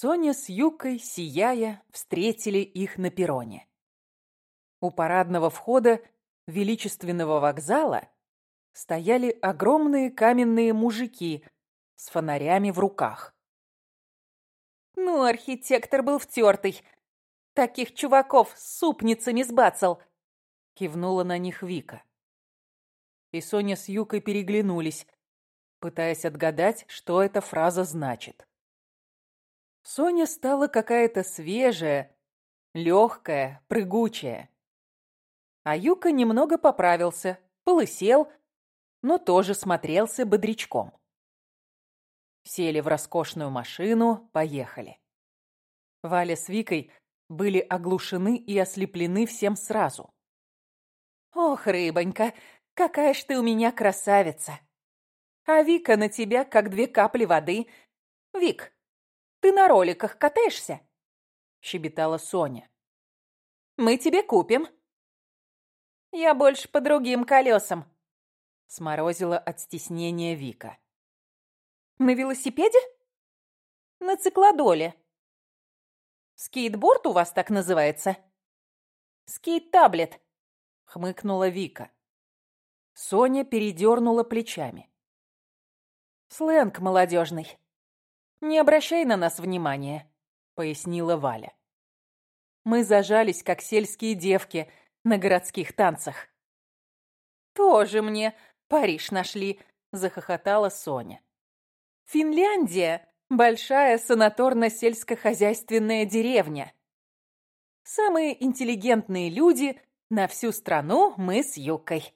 Соня с Юкой, сияя, встретили их на перроне. У парадного входа величественного вокзала стояли огромные каменные мужики с фонарями в руках. «Ну, архитектор был втертый. Таких чуваков с супницами сбацал!» Кивнула на них Вика. И Соня с Юкой переглянулись, пытаясь отгадать, что эта фраза значит. Соня стала какая-то свежая, легкая, прыгучая. А Юка немного поправился, полысел, но тоже смотрелся бодрячком. Сели в роскошную машину, поехали. Валя с Викой были оглушены и ослеплены всем сразу. «Ох, рыбонька, какая ж ты у меня красавица! А Вика на тебя, как две капли воды. Вик, ты на роликах катаешься?» — щебетала Соня. «Мы тебе купим». «Я больше по другим колесам», — сморозила от стеснения Вика. «На велосипеде?» «На циклодоле». «Скейтборд у вас так называется?» «Скейт-таблет», — хмыкнула Вика. Соня передернула плечами. «Сленг молодежный. Не обращай на нас внимания», — пояснила Валя. Мы зажались, как сельские девки на городских танцах. «Тоже мне Париж нашли», — захохотала Соня. «Финляндия — большая санаторно-сельскохозяйственная деревня. Самые интеллигентные люди на всю страну мы с Юкой».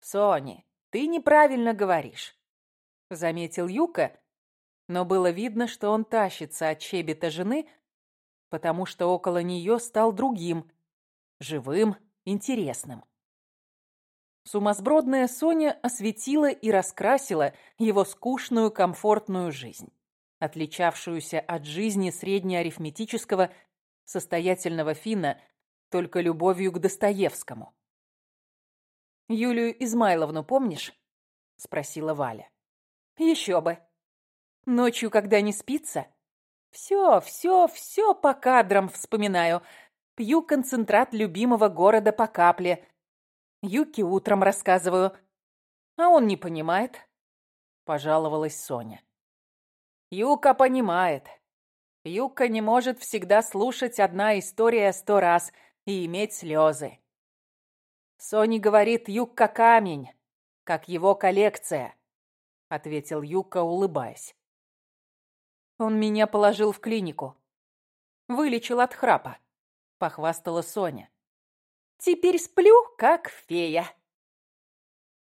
«Сони, ты неправильно говоришь», — заметил Юка, но было видно, что он тащится от щебета жены, потому что около нее стал другим, живым, интересным. Сумасбродная Соня осветила и раскрасила его скучную комфортную жизнь, отличавшуюся от жизни среднеарифметического состоятельного финна только любовью к Достоевскому. «Юлию Измайловну помнишь?» — спросила Валя. «Еще бы. Ночью, когда не спится, все, все, все по кадрам вспоминаю. Пью концентрат любимого города по капле. Юки утром рассказываю. А он не понимает. Пожаловалась Соня. Юка понимает. Юка не может всегда слушать одна история сто раз и иметь слезы. Соня говорит, Юка камень, как его коллекция, ответил Юка, улыбаясь. Он меня положил в клинику. Вылечил от храпа, похвастала Соня. Теперь сплю, как фея.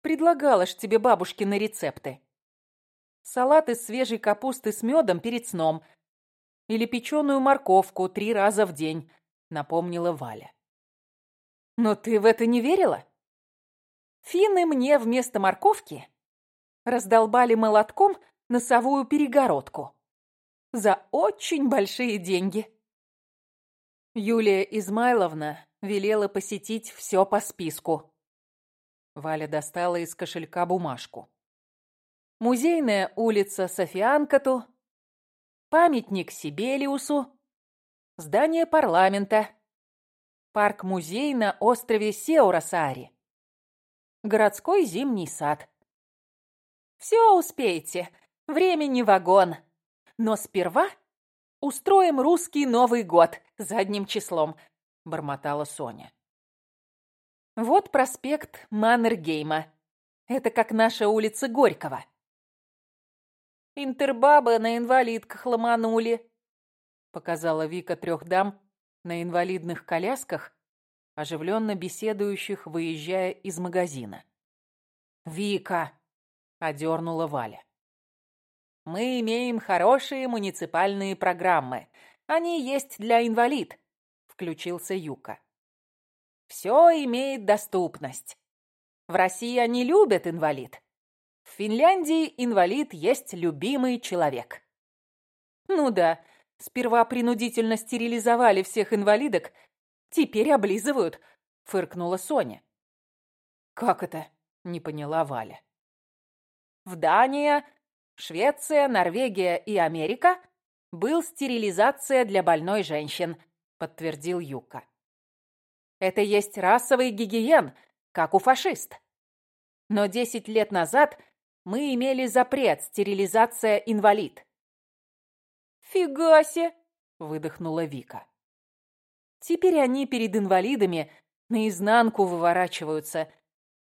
Предлагала ж тебе бабушкины рецепты. Салат из свежей капусты с медом перед сном. Или печеную морковку три раза в день, напомнила Валя. Но ты в это не верила? Финны мне вместо морковки раздолбали молотком носовую перегородку за очень большие деньги. Юлия Измайловна велела посетить все по списку. Валя достала из кошелька бумажку. Музейная улица Софианкату, памятник Сибелиусу, здание парламента, парк-музей на острове Сеурасаари, городской зимний сад. Все успеете, времени вагон. Но сперва устроим русский Новый год задним числом, бормотала Соня. Вот проспект Маннергейма. Это как наша улица Горького. Интербабы на инвалидках ломанули, показала Вика трех дам на инвалидных колясках, оживленно беседующих, выезжая из магазина. «Вика!» — одернула Валя. Мы имеем хорошие муниципальные программы. Они есть для инвалид», — включился Юка. «Все имеет доступность. В России они любят инвалид. В Финляндии инвалид есть любимый человек». «Ну да, сперва принудительно стерилизовали всех инвалидок, теперь облизывают», — фыркнула Соня. «Как это?» — не поняла Валя. «В Дании Швеция, Норвегия и Америка был стерилизация для больной женщин, подтвердил Юка. Это есть расовый гигиен, как у фашист. Но десять лет назад мы имели запрет стерилизация инвалид. «Фига себе!» — выдохнула Вика. Теперь они перед инвалидами наизнанку выворачиваются,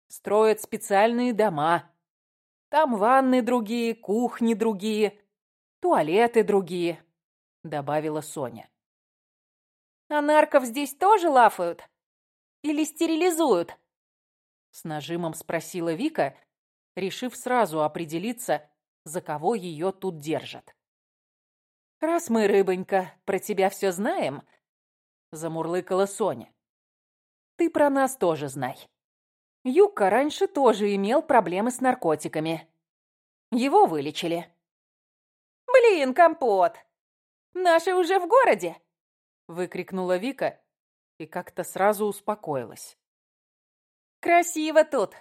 строят специальные дома. Там ванны другие, кухни другие, туалеты другие, добавила Соня. А нарков здесь тоже лафают? Или стерилизуют? С нажимом спросила Вика, решив сразу определиться, за кого ее тут держат. «Раз мы, рыбонька, про тебя все знаем, замурлыкала Соня. «Ты про нас тоже знай. Юка раньше тоже имел проблемы с наркотиками. Его вылечили». «Блин, компот! Наши уже в городе!» выкрикнула Вика и как-то сразу успокоилась. «Красиво тут.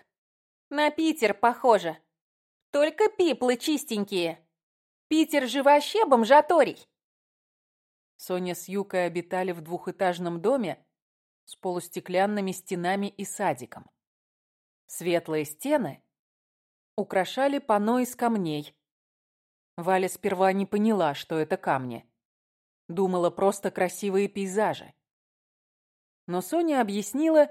На Питер похоже. Только пиплы чистенькие. Питер же вообще бомжаторий. Соня с Юкой обитали в двухэтажном доме с полустеклянными стенами и садиком. Светлые стены украшали панно из камней. Валя сперва не поняла, что это камни. Думала просто красивые пейзажи. Но Соня объяснила,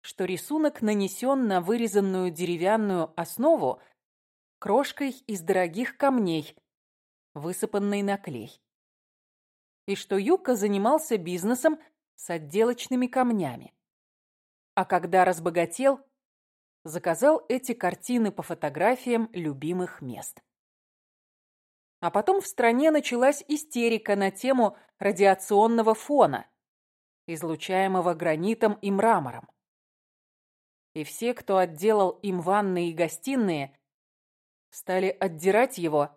что рисунок нанесен на вырезанную деревянную основу крошкой из дорогих камней, высыпанной на клей и что Юка занимался бизнесом с отделочными камнями. А когда разбогател, заказал эти картины по фотографиям любимых мест. А потом в стране началась истерика на тему радиационного фона, излучаемого гранитом и мрамором. И все, кто отделал им ванны и гостиные, стали отдирать его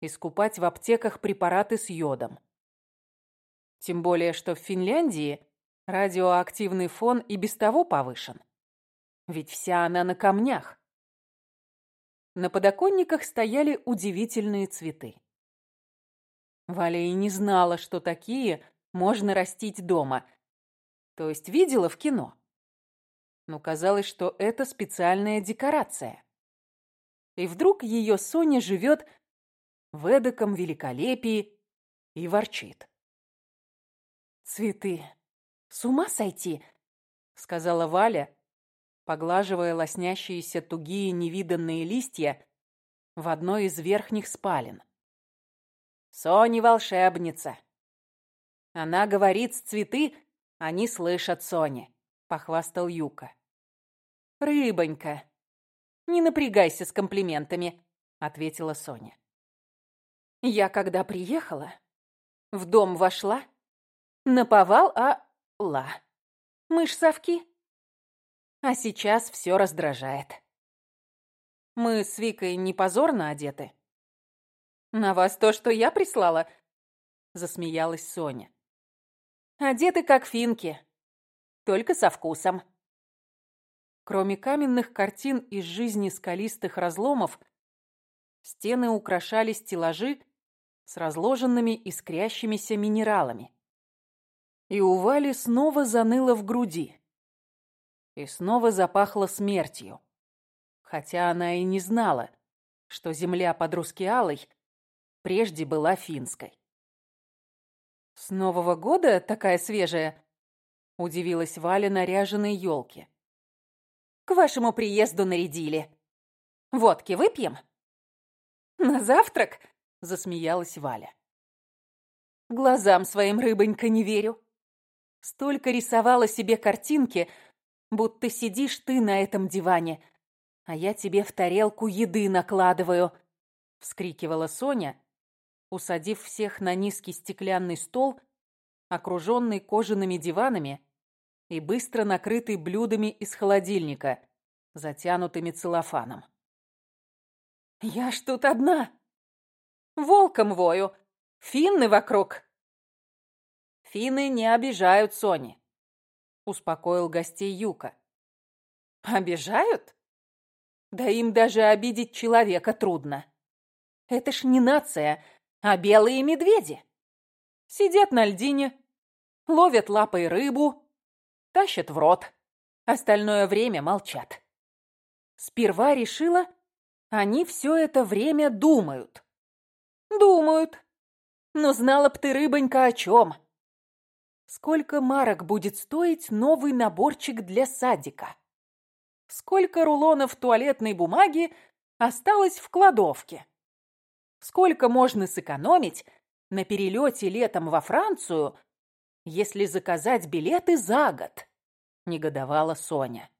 и скупать в аптеках препараты с йодом. Тем более, что в Финляндии радиоактивный фон и без того повышен. Ведь вся она на камнях. На подоконниках стояли удивительные цветы. Валя и не знала, что такие можно растить дома. То есть видела в кино. Но казалось, что это специальная декорация. И вдруг ее Соня живет в эдаком великолепии и ворчит. «Цветы! С ума сойти!» — сказала Валя, поглаживая лоснящиеся тугие невиданные листья в одной из верхних спален. «Соня волшебница!» Она говорит с цветы, они слышат Сони, похвастал Юка. «Рыбонька, не напрягайся с комплиментами», — ответила Соня. «Я когда приехала, в дом вошла, Наповал, а ла. Мышь-совки. А сейчас все раздражает. Мы с Викой не позорно одеты. На вас то, что я прислала? Засмеялась Соня. Одеты как финки, только со вкусом. Кроме каменных картин из жизни скалистых разломов, стены украшали стеллажи с разложенными искрящимися минералами. И у Вали снова заныло в груди. И снова запахло смертью. Хотя она и не знала, что земля под Рускеалой прежде была финской. «С Нового года такая свежая?» — удивилась Валя наряженной елке. «К вашему приезду нарядили. Водки выпьем?» «На завтрак?» — засмеялась Валя. «Глазам своим рыбонька не верю. Столько рисовала себе картинки, будто сидишь ты на этом диване, а я тебе в тарелку еды накладываю, — вскрикивала Соня, усадив всех на низкий стеклянный стол, окруженный кожаными диванами и быстро накрытый блюдами из холодильника, затянутыми целлофаном. «Я ж тут одна! Волком вою! Финны вокруг!» Финны не обижают Сони», — успокоил гостей Юка. «Обижают? Да им даже обидеть человека трудно. Это ж не нация, а белые медведи». Сидят на льдине, ловят лапой рыбу, тащат в рот. Остальное время молчат. Сперва решила, они все это время думают. Думают. Но знала б ты, рыбонька, о чем. Сколько марок будет стоить новый наборчик для садика? Сколько рулонов туалетной бумаги осталось в кладовке? Сколько можно сэкономить на перелете летом во Францию, если заказать билеты за год?» — негодовала Соня.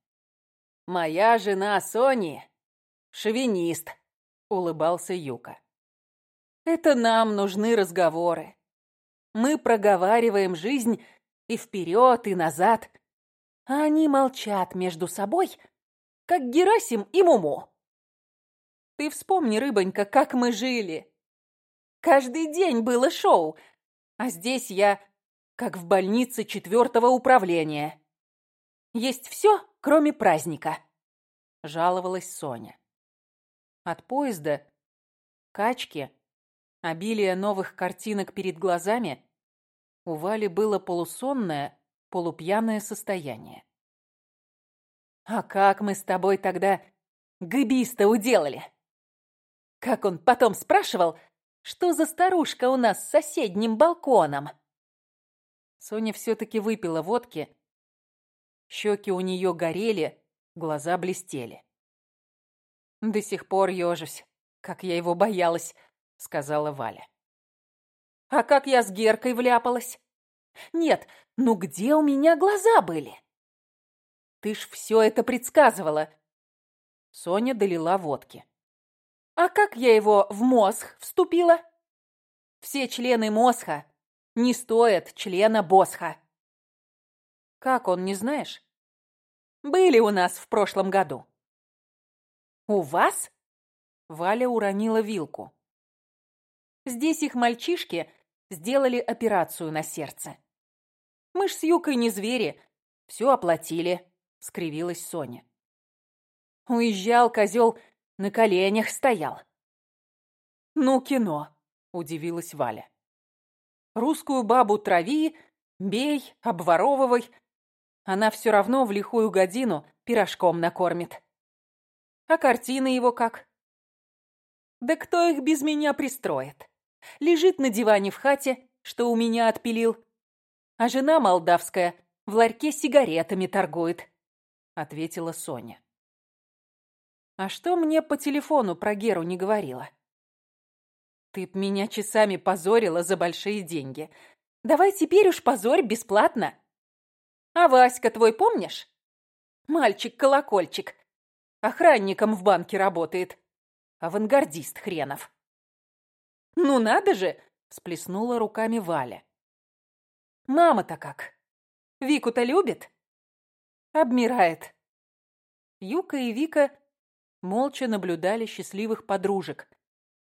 «Моя жена Сони — шовинист», — улыбался Юка. «Это нам нужны разговоры. Мы проговариваем жизнь и вперед, и назад, а они молчат между собой, как Герасим и Муму. Ты вспомни, рыбонька, как мы жили. Каждый день было шоу, а здесь я как в больнице четвертого управления. Есть все, кроме праздника, жаловалась Соня. От поезда, качки, обилия новых картинок перед глазами у Вали было полусонное, полупьяное состояние. «А как мы с тобой тогда гыбиста уделали?» Как он потом спрашивал, что за старушка у нас с соседним балконом? Соня все-таки выпила водки. Щеки у нее горели, глаза блестели. «До сих пор ежусь, как я его боялась», — сказала Валя. «А как я с Геркой вляпалась? Нет, ну где у меня глаза были?» «Ты ж все это предсказывала!» Соня долила водки. А как я его в мозг вступила? Все члены мозга не стоят члена босха. Как он, не знаешь? Были у нас в прошлом году. У вас? Валя уронила вилку. Здесь их мальчишки сделали операцию на сердце. Мы ж с Юкой не звери, все оплатили, скривилась Соня. Уезжал козел на коленях стоял. «Ну, кино», — удивилась Валя. «Русскую бабу трави, бей, обворовывай. Она все равно в лихую годину пирожком накормит. А картины его как?» «Да кто их без меня пристроит? Лежит на диване в хате, что у меня отпилил. А жена молдавская в ларьке сигаретами торгует», — ответила Соня. А что мне по телефону про Геру не говорила? Ты б меня часами позорила за большие деньги. Давай теперь уж позорь бесплатно. А Васька твой помнишь? Мальчик-колокольчик. Охранником в банке работает. Авангардист хренов. Ну надо же, сплеснула руками Валя. Мама-то как? Вику-то любит? Обмирает. Юка и Вика молча наблюдали счастливых подружек,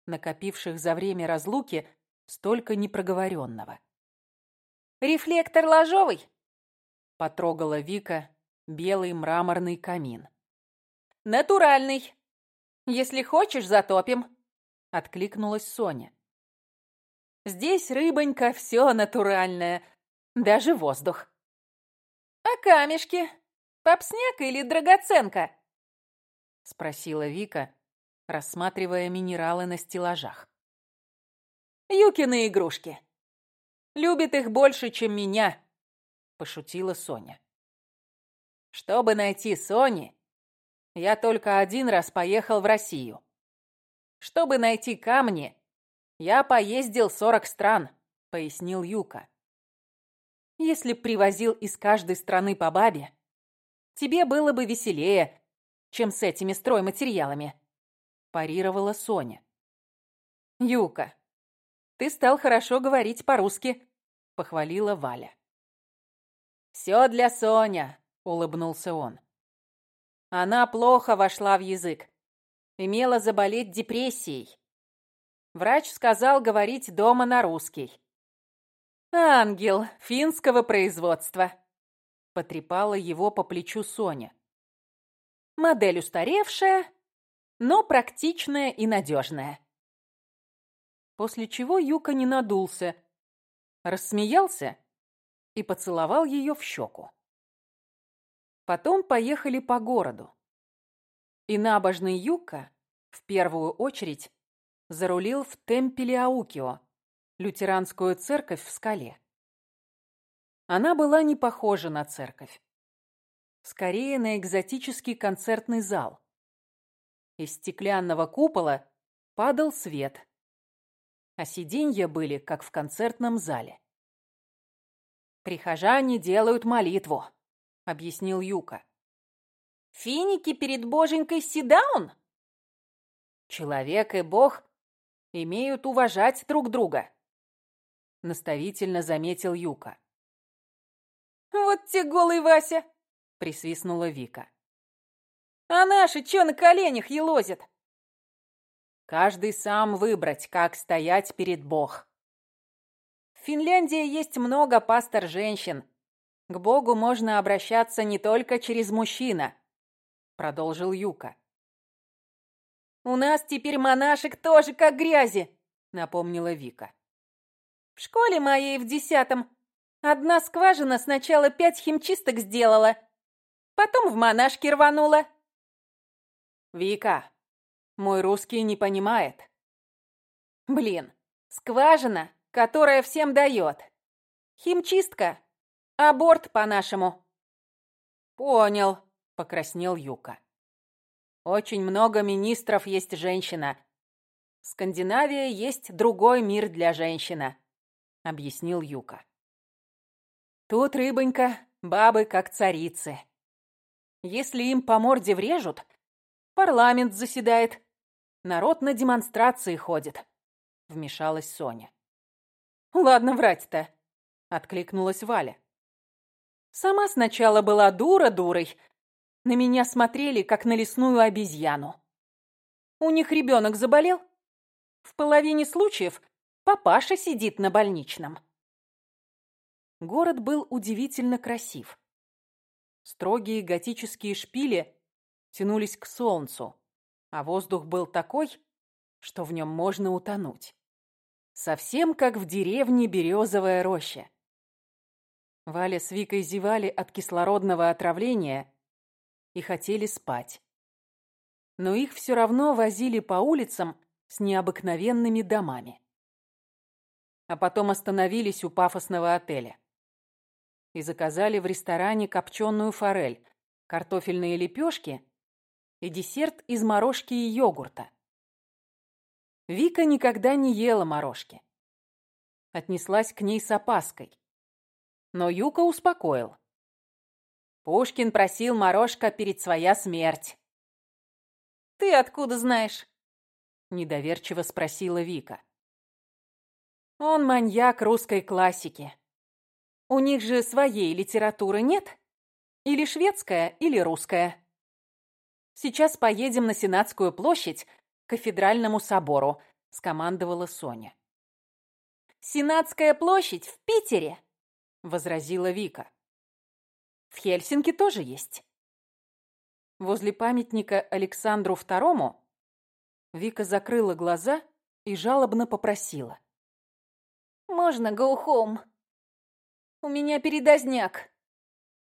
накопивших за время разлуки столько непроговоренного. «Рефлектор ложовый!» — потрогала Вика белый мраморный камин. «Натуральный! Если хочешь, затопим!» — откликнулась Соня. «Здесь, рыбонька, все натуральное, даже воздух». «А камешки? Попсняк или драгоценка?» — спросила Вика, рассматривая минералы на стеллажах. «Юкины игрушки. Любит их больше, чем меня», — пошутила Соня. «Чтобы найти Сони, я только один раз поехал в Россию. Чтобы найти камни, я поездил сорок стран», — пояснил Юка. «Если б привозил из каждой страны по бабе, тебе было бы веселее, чем с этими стройматериалами», – парировала Соня. «Юка, ты стал хорошо говорить по-русски», – похвалила Валя. «Все для Соня», – улыбнулся он. Она плохо вошла в язык. Имела заболеть депрессией. Врач сказал говорить дома на русский. «Ангел финского производства», – потрепала его по плечу Соня. Модель устаревшая, но практичная и надежная. После чего Юка не надулся, рассмеялся и поцеловал ее в щеку. Потом поехали по городу. И набожный Юка в первую очередь зарулил в Темпеле Аукио, лютеранскую церковь в скале. Она была не похожа на церковь. Скорее на экзотический концертный зал. Из стеклянного купола падал свет, а сиденья были, как в концертном зале. «Прихожане делают молитву», — объяснил Юка. «Финики перед боженькой Сидаун?» «Человек и бог имеют уважать друг друга», — наставительно заметил Юка. «Вот те голый Вася!» — присвистнула Вика. «А наши чё на коленях елозят?» «Каждый сам выбрать, как стоять перед Бог». В Финляндии есть много пастор-женщин. К Богу можно обращаться не только через мужчина, продолжил Юка. «У нас теперь монашек тоже как грязи», — напомнила Вика. «В школе моей в десятом Одна скважина сначала пять химчисток сделала, потом в монашки рванула. Вика, мой русский не понимает. Блин, скважина, которая всем дает. Химчистка. Аборт по-нашему. Понял, покраснел Юка. Очень много министров есть женщина. Скандинавия есть другой мир для женщины, объяснил Юка. Тут, рыбонька, бабы как царицы. Если им по морде врежут, парламент заседает, народ на демонстрации ходит, вмешалась Соня. Ладно врать-то, откликнулась Валя. Сама сначала была дура дурой, на меня смотрели, как на лесную обезьяну. У них ребенок заболел. В половине случаев папаша сидит на больничном. Город был удивительно красив. Строгие готические шпили тянулись к солнцу, а воздух был такой, что в нем можно утонуть. Совсем как в деревне Березовая роща. Валя с Викой зевали от кислородного отравления и хотели спать. Но их все равно возили по улицам с необыкновенными домами. А потом остановились у пафосного отеля и заказали в ресторане копченую форель, картофельные лепешки и десерт из морожки и йогурта. Вика никогда не ела морожки. Отнеслась к ней с опаской. Но Юка успокоил. Пушкин просил морожка перед своя смерть. «Ты откуда знаешь?» Недоверчиво спросила Вика. «Он маньяк русской классики», у них же своей литературы нет? Или шведская, или русская. Сейчас поедем на Сенатскую площадь к кафедральному собору, скомандовала Соня. Сенатская площадь в Питере, возразила Вика. В Хельсинки тоже есть. Возле памятника Александру II Вика закрыла глаза и жалобно попросила. «Можно go home?» У меня передозняк.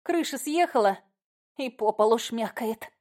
Крыша съехала и по полу шмякает.